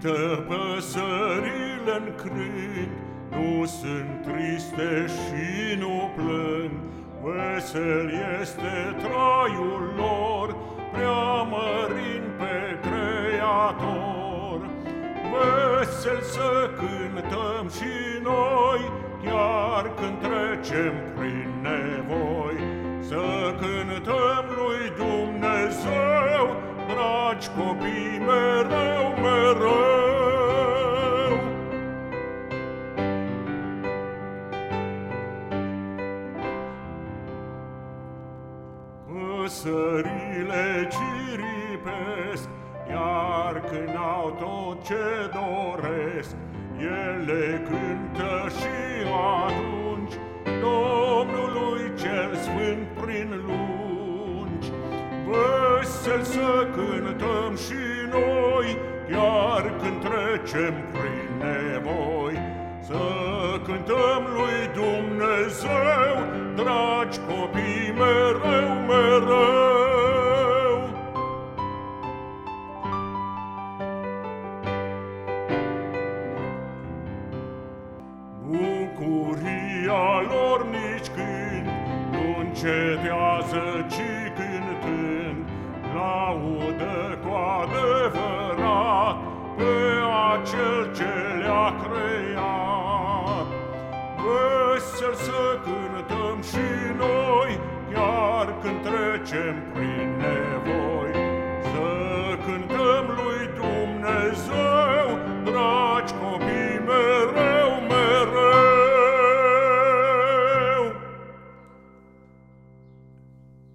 Cântă păsările în crâng, nu sunt triste și nu plâng, Vesel este traiul lor, preamărind pe Creator. Vesel să cântăm și noi, chiar când trecem prin nevoi, Să cântăm lui Dumnezeu, dragi copii Păsările ciripesc, iar când au tot ce doresc, ele cântă și atunci Domnului cel Sfânt prin lungi. Vesel să cântăm și noi, chiar când trecem prin nevoi, Să cântăm lui Dumnezeu, dragi copii, lor nici când nu încetează, ci cântând, laudă cu adevărat pe acel ce le-a creat. Vesel să cântăm și noi, chiar când trecem prin nevoi.